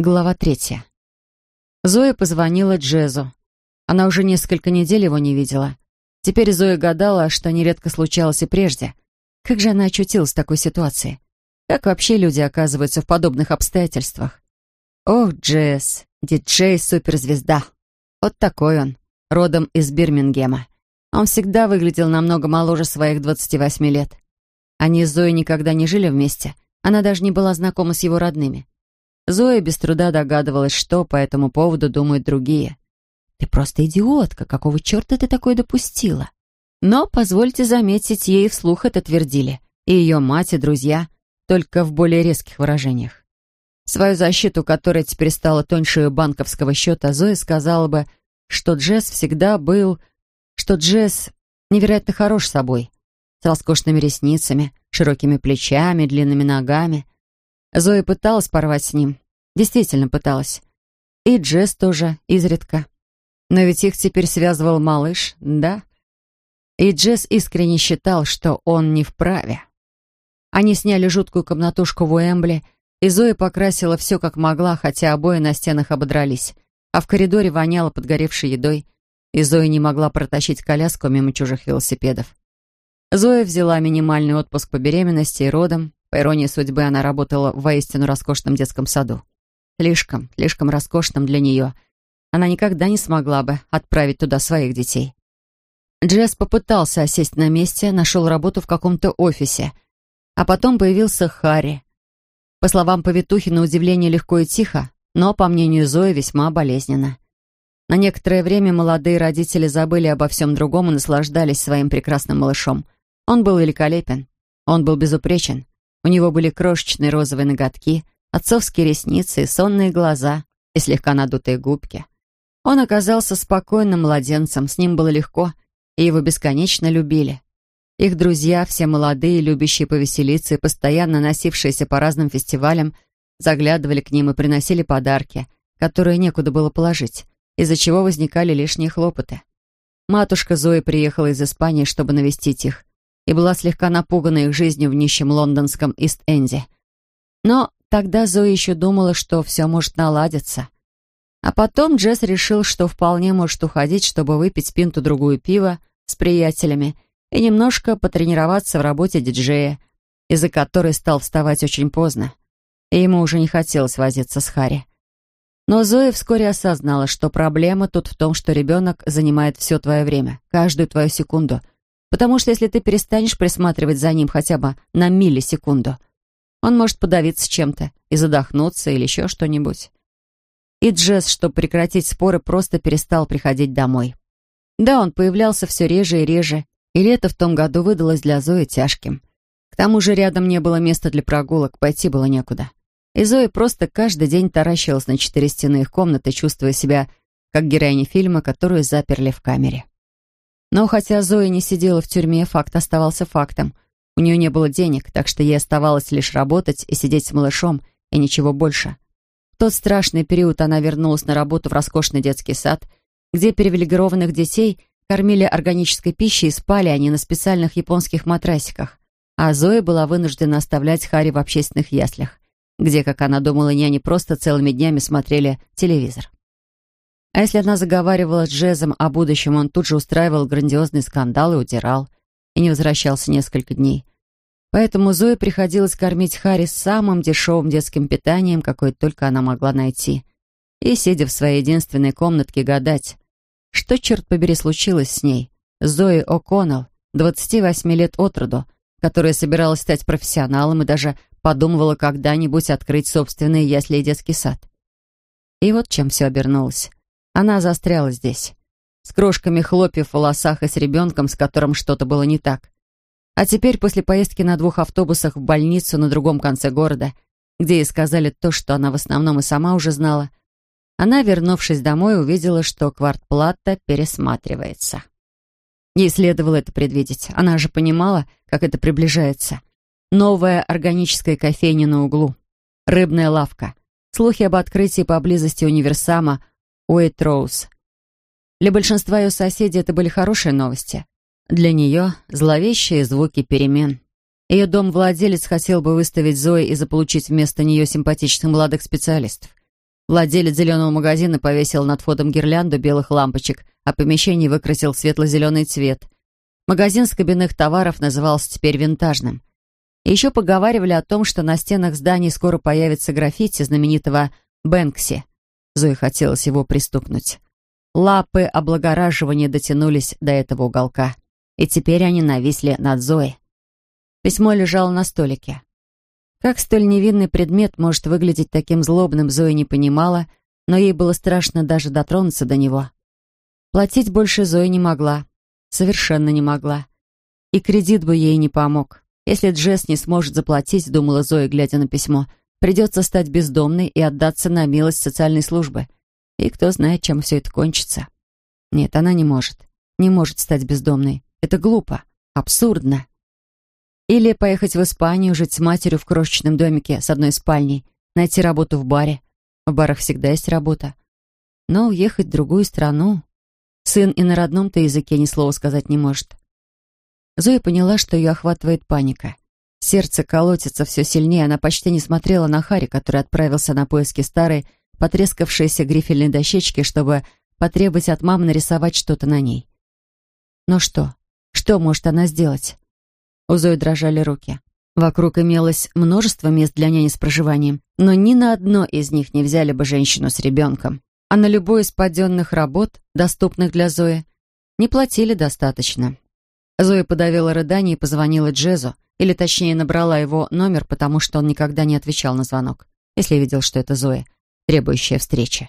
Глава третья. Зоя позвонила Джезу. Она уже несколько недель его не видела. Теперь Зоя гадала, что нередко случалось и прежде. Как же она очутилась в такой ситуации? Как вообще люди оказываются в подобных обстоятельствах? Ох, Джесс, диджей-суперзвезда. Вот такой он, родом из Бирмингема. Он всегда выглядел намного моложе своих 28 лет. Они с Зоей никогда не жили вместе. Она даже не была знакома с его родными. Зоя без труда догадывалась, что по этому поводу думают другие. «Ты просто идиотка! Какого черта ты такое допустила?» Но, позвольте заметить, ей вслух это твердили. И ее мать, и друзья, только в более резких выражениях. Свою защиту, которая теперь стала тоньше банковского счета, Зоя сказала бы, что Джесс всегда был... что Джесс невероятно хорош собой, с роскошными ресницами, широкими плечами, длинными ногами — Зоя пыталась порвать с ним. Действительно пыталась. И Джесс тоже, изредка. Но ведь их теперь связывал малыш, да? И Джесс искренне считал, что он не вправе. Они сняли жуткую комнатушку в Уэмбли, и Зоя покрасила все как могла, хотя обои на стенах ободрались, а в коридоре воняло подгоревшей едой, и Зоя не могла протащить коляску мимо чужих велосипедов. Зоя взяла минимальный отпуск по беременности и родам, по иронии судьбы, она работала в воистину роскошном детском саду. Слишком, слишком роскошном для нее. Она никогда не смогла бы отправить туда своих детей. Джесс попытался осесть на месте, нашел работу в каком-то офисе. А потом появился Харри. По словам повитухи, на удивление легко и тихо, но, по мнению Зои, весьма болезненно. На некоторое время молодые родители забыли обо всем другом и наслаждались своим прекрасным малышом. Он был великолепен. Он был безупречен. У него были крошечные розовые ноготки, отцовские ресницы, сонные глаза и слегка надутые губки. Он оказался спокойным младенцем, с ним было легко, и его бесконечно любили. Их друзья, все молодые, любящие повеселиться и постоянно носившиеся по разным фестивалям, заглядывали к ним и приносили подарки, которые некуда было положить, из-за чего возникали лишние хлопоты. Матушка Зои приехала из Испании, чтобы навестить их, и была слегка напугана их жизнью в нищем лондонском Ист-Энде. Но тогда Зоя еще думала, что все может наладиться. А потом Джесс решил, что вполне может уходить, чтобы выпить пинту-другую пива с приятелями и немножко потренироваться в работе диджея, из-за которой стал вставать очень поздно, и ему уже не хотелось возиться с Харри. Но Зоя вскоре осознала, что проблема тут в том, что ребенок занимает все твое время, каждую твою секунду — Потому что если ты перестанешь присматривать за ним хотя бы на миллисекунду, он может подавиться чем-то и задохнуться или еще что-нибудь. И Джесс, чтобы прекратить споры, просто перестал приходить домой. Да, он появлялся все реже и реже, и лето в том году выдалось для Зои тяжким. К тому же рядом не было места для прогулок, пойти было некуда. И Зоя просто каждый день таращилась на четыре стены их комнаты, чувствуя себя как героиня фильма, которую заперли в камере. Но хотя Зоя не сидела в тюрьме, факт оставался фактом. У нее не было денег, так что ей оставалось лишь работать и сидеть с малышом, и ничего больше. В тот страшный период она вернулась на работу в роскошный детский сад, где привилегированных детей кормили органической пищей и спали они на специальных японских матрасиках. А Зоя была вынуждена оставлять Хари в общественных яслях, где, как она думала, няни просто целыми днями смотрели телевизор. А если она заговаривала с Джезом о будущем, он тут же устраивал грандиозный скандал и удирал, и не возвращался несколько дней. Поэтому Зое приходилось кормить Харри самым дешевым детским питанием, какое только она могла найти. И, сидя в своей единственной комнатке, гадать, что, черт побери, случилось с ней, Зои О'Коннелл, 28 лет от роду, которая собиралась стать профессионалом и даже подумывала когда-нибудь открыть собственный ясли и детский сад. И вот чем все обернулось. Она застряла здесь. С крошками хлопьев в волосах и с ребенком, с которым что-то было не так. А теперь, после поездки на двух автобусах в больницу на другом конце города, где ей сказали то, что она в основном и сама уже знала, она, вернувшись домой, увидела, что квартплата пересматривается. Ей следовало это предвидеть. Она же понимала, как это приближается. Новая органическая кофейня на углу. Рыбная лавка. Слухи об открытии поблизости универсама Уэйтроуз. Для большинства ее соседей это были хорошие новости. Для нее — зловещие звуки перемен. Ее дом-владелец хотел бы выставить Зои и заполучить вместо нее симпатичных молодых специалистов. Владелец зеленого магазина повесил над входом гирлянду белых лампочек, а помещение выкрасил в светло-зеленый цвет. Магазин с кабинных товаров назывался теперь винтажным. Еще поговаривали о том, что на стенах зданий скоро появится граффити знаменитого Бэнкси. Зои хотелось его пристукнуть. Лапы облагораживания дотянулись до этого уголка, и теперь они нависли над Зоей. Письмо лежало на столике. Как столь невинный предмет может выглядеть таким злобным, Зоя не понимала, но ей было страшно даже дотронуться до него. Платить больше Зоя не могла. Совершенно не могла. И кредит бы ей не помог. Если Джесс не сможет заплатить, думала Зоя, глядя на письмо, придется стать бездомной и отдаться на милость социальной службы. И кто знает, чем все это кончится. Нет, она не может. Не может стать бездомной. Это глупо. Абсурдно. Или поехать в Испанию, жить с матерью в крошечном домике с одной спальней, найти работу в баре. В барах всегда есть работа. Но уехать в другую страну... Сын и на родном-то языке ни слова сказать не может. Зоя поняла, что ее охватывает паника. Сердце колотится все сильнее, она почти не смотрела на Хари, который отправился на поиски старой, потрескавшейся грифельной дощечки, чтобы потребовать от мамы нарисовать что-то на ней. Но что? Что может она сделать? У Зои дрожали руки. Вокруг имелось множество мест для няни с проживанием, но ни на одно из них не взяли бы женщину с ребенком. А на любой из паденных работ, доступных для Зои, не платили достаточно. Зоя подавила рыдание и позвонила Джезу, или точнее набрала его номер, потому что он никогда не отвечал на звонок, если видел, что это Зоя, требующая встречи.